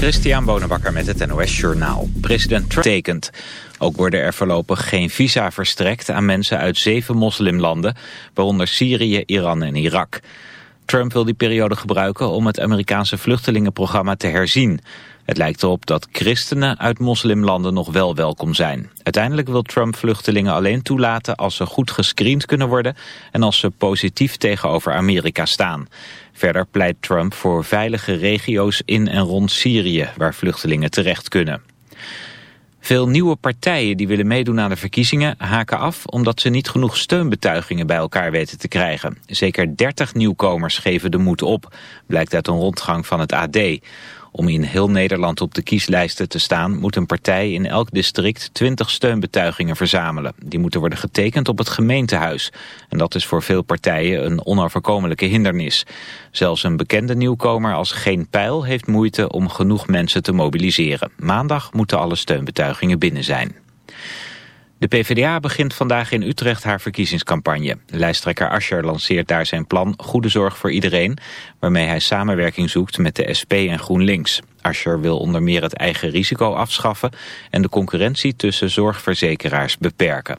Christian Bonenbakker met het NOS Journaal. President Trump tekent. Ook worden er voorlopig geen visa verstrekt aan mensen uit zeven moslimlanden, waaronder Syrië, Iran en Irak. Trump wil die periode gebruiken om het Amerikaanse vluchtelingenprogramma te herzien. Het lijkt erop dat christenen uit moslimlanden nog wel welkom zijn. Uiteindelijk wil Trump vluchtelingen alleen toelaten als ze goed gescreend kunnen worden en als ze positief tegenover Amerika staan. Verder pleit Trump voor veilige regio's in en rond Syrië waar vluchtelingen terecht kunnen. Veel nieuwe partijen die willen meedoen aan de verkiezingen haken af omdat ze niet genoeg steunbetuigingen bij elkaar weten te krijgen. Zeker 30 nieuwkomers geven de moed op, blijkt uit een rondgang van het AD. Om in heel Nederland op de kieslijsten te staan moet een partij in elk district 20 steunbetuigingen verzamelen. Die moeten worden getekend op het gemeentehuis. En dat is voor veel partijen een onoverkomelijke hindernis. Zelfs een bekende nieuwkomer als Geen Pijl heeft moeite om genoeg mensen te mobiliseren. Maandag moeten alle steunbetuigingen binnen zijn. De PvdA begint vandaag in Utrecht haar verkiezingscampagne. Lijsttrekker Ascher lanceert daar zijn plan Goede Zorg voor Iedereen... waarmee hij samenwerking zoekt met de SP en GroenLinks. Ascher wil onder meer het eigen risico afschaffen... en de concurrentie tussen zorgverzekeraars beperken.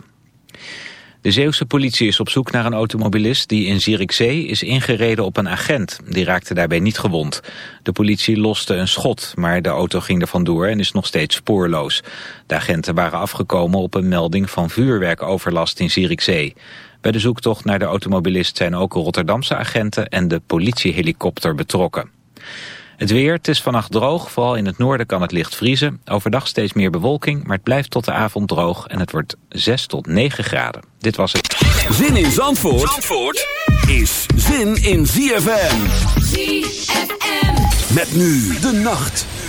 De Zeeuwse politie is op zoek naar een automobilist die in Zierikzee is ingereden op een agent. Die raakte daarbij niet gewond. De politie loste een schot, maar de auto ging er vandoor en is nog steeds spoorloos. De agenten waren afgekomen op een melding van vuurwerkoverlast in Zierikzee. Bij de zoektocht naar de automobilist zijn ook Rotterdamse agenten en de politiehelikopter betrokken. Het weer, het is vannacht droog, vooral in het noorden kan het licht vriezen. Overdag steeds meer bewolking, maar het blijft tot de avond droog en het wordt 6 tot 9 graden. Dit was het. Zin in Zandvoort, Zandvoort is zin in ZFM. ZFM. Met nu de nacht.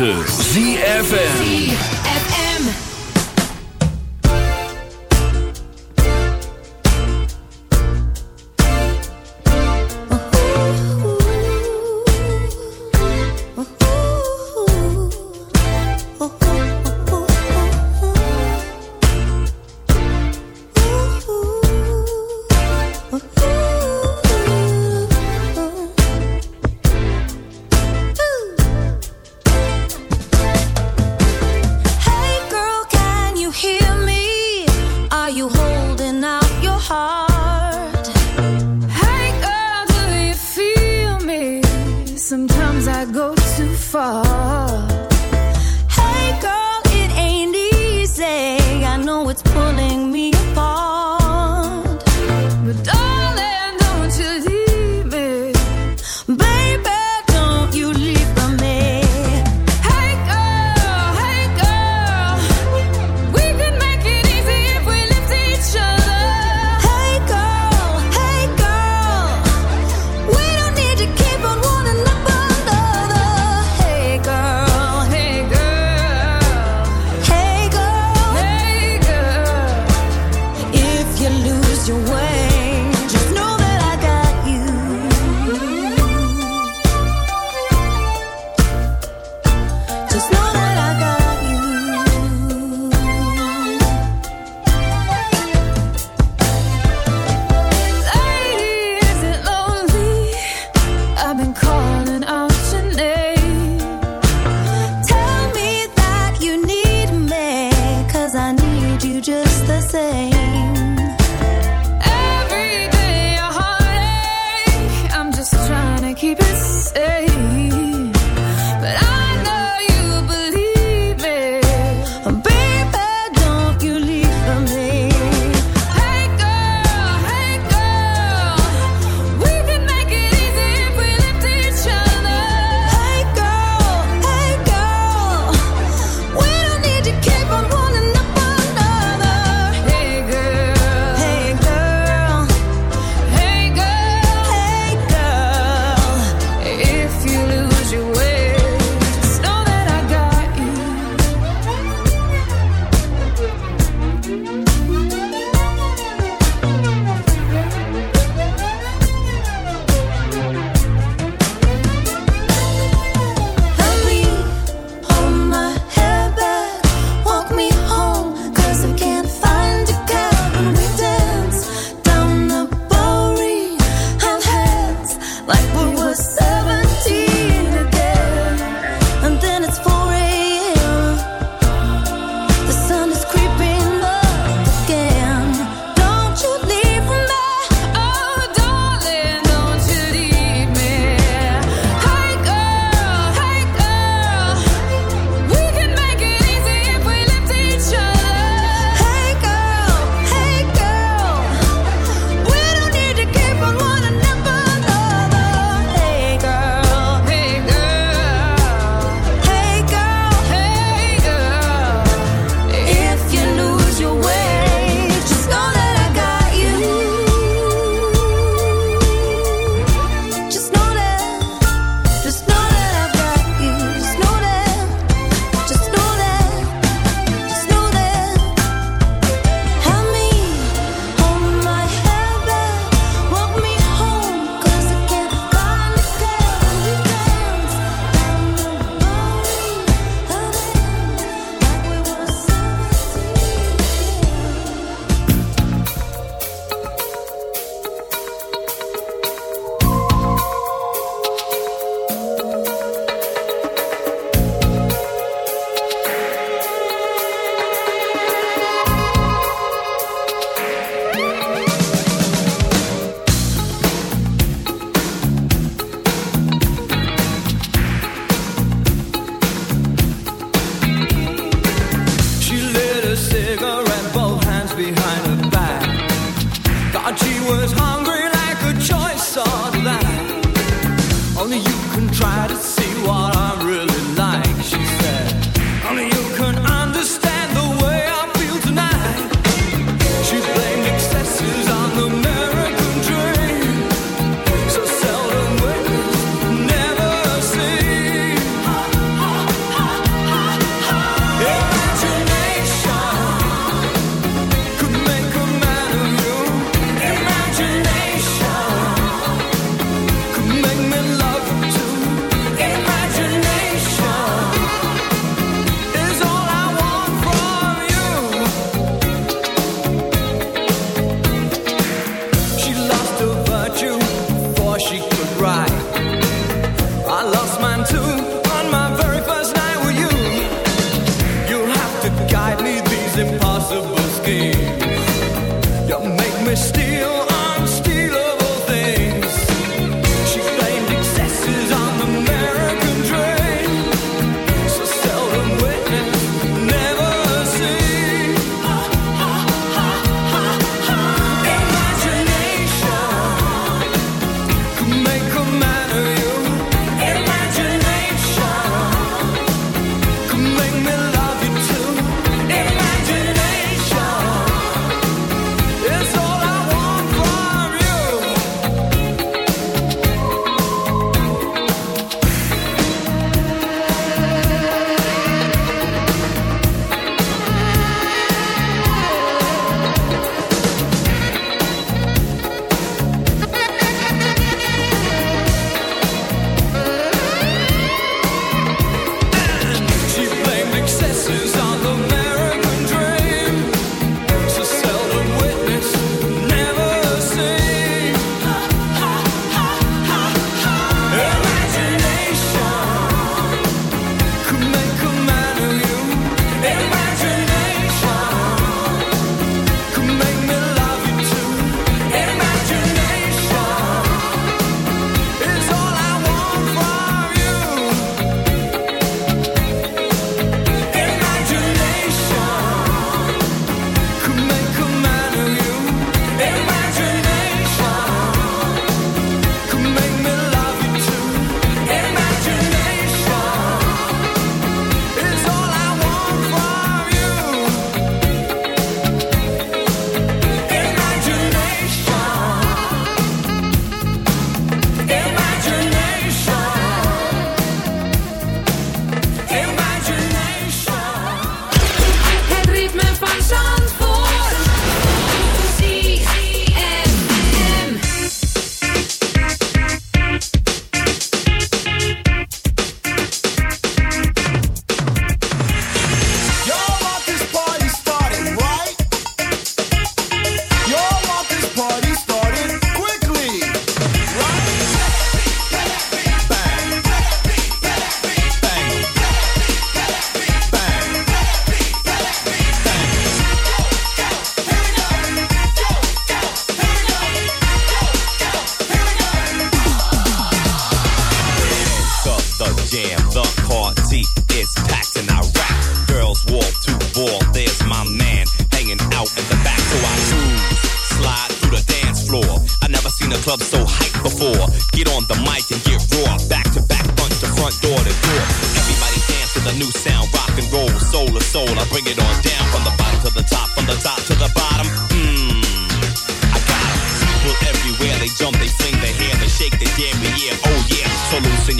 106.9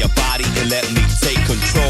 your body and let me take control.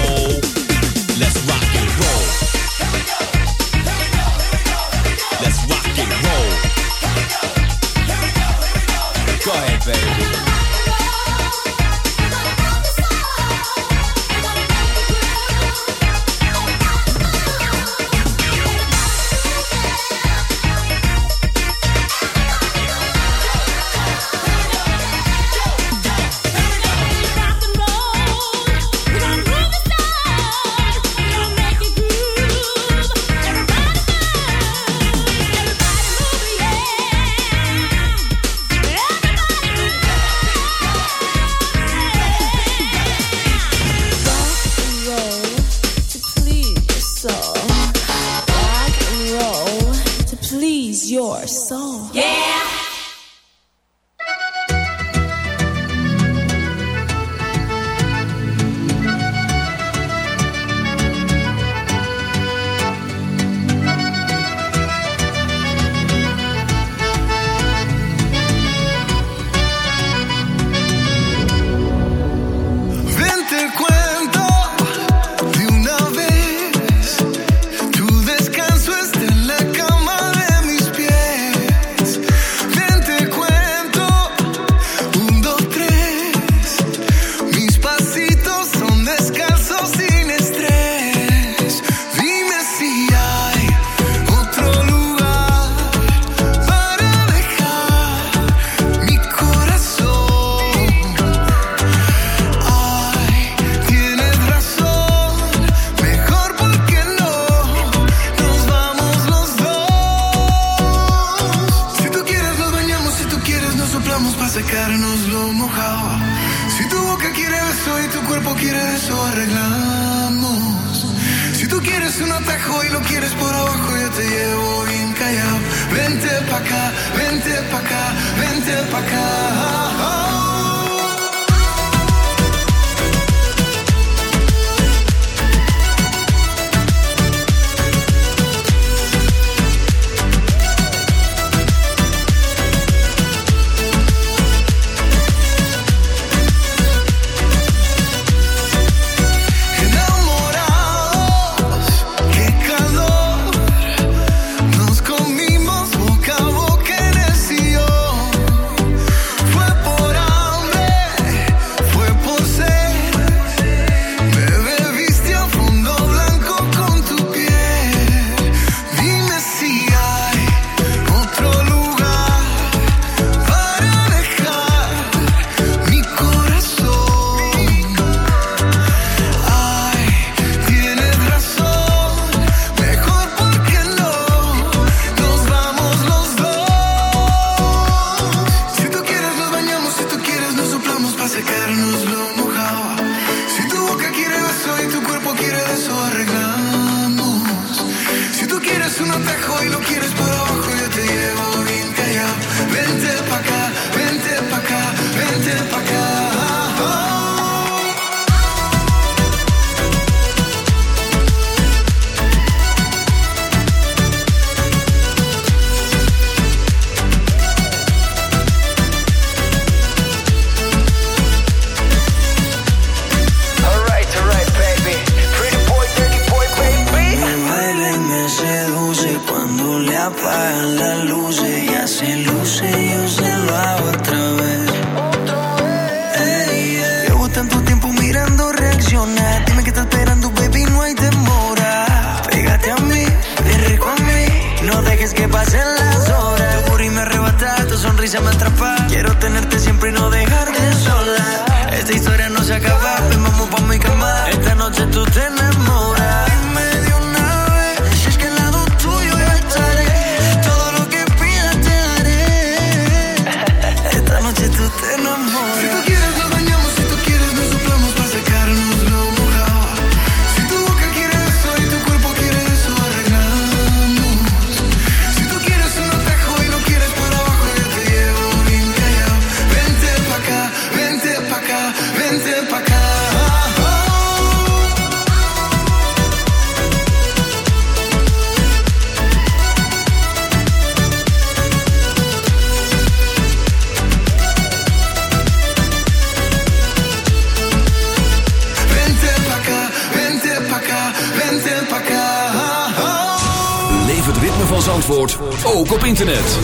Zandvoort ook op internet.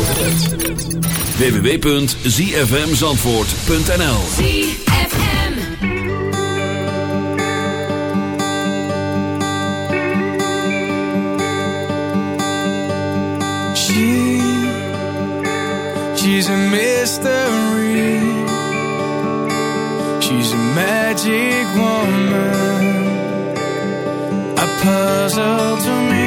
www.zfmzandvoort.nl ZFM She, she's a mystery. She's a magic woman. A puzzle to me.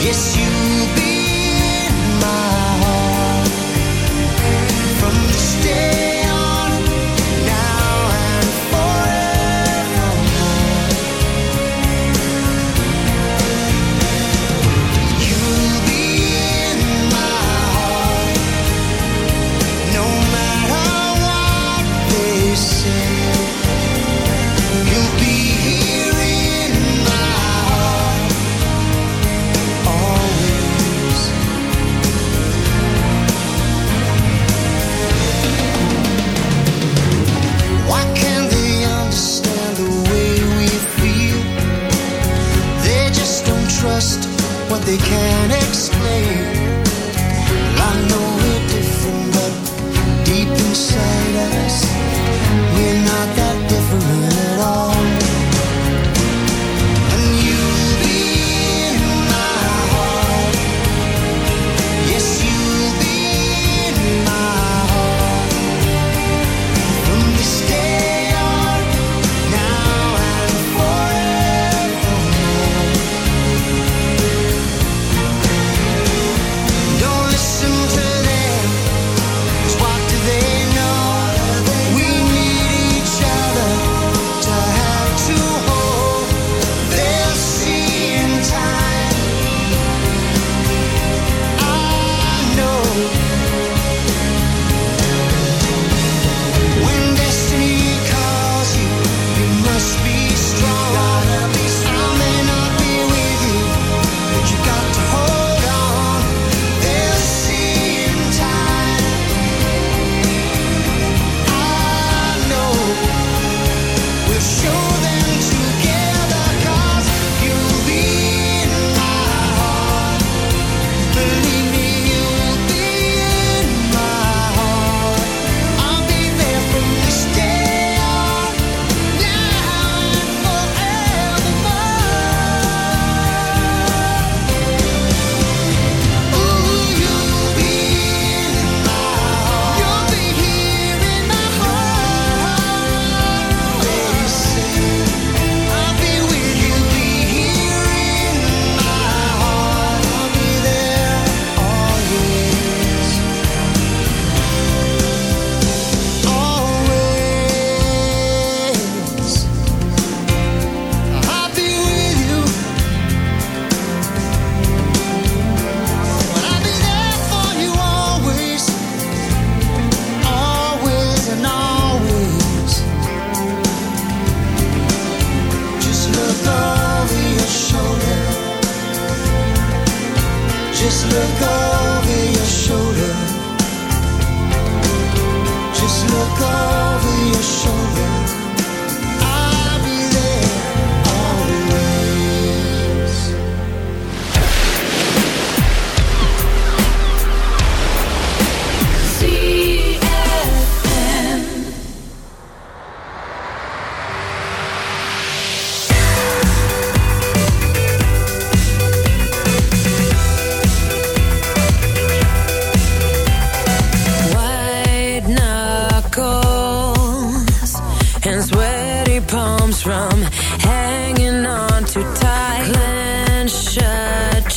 Yes, you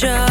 show.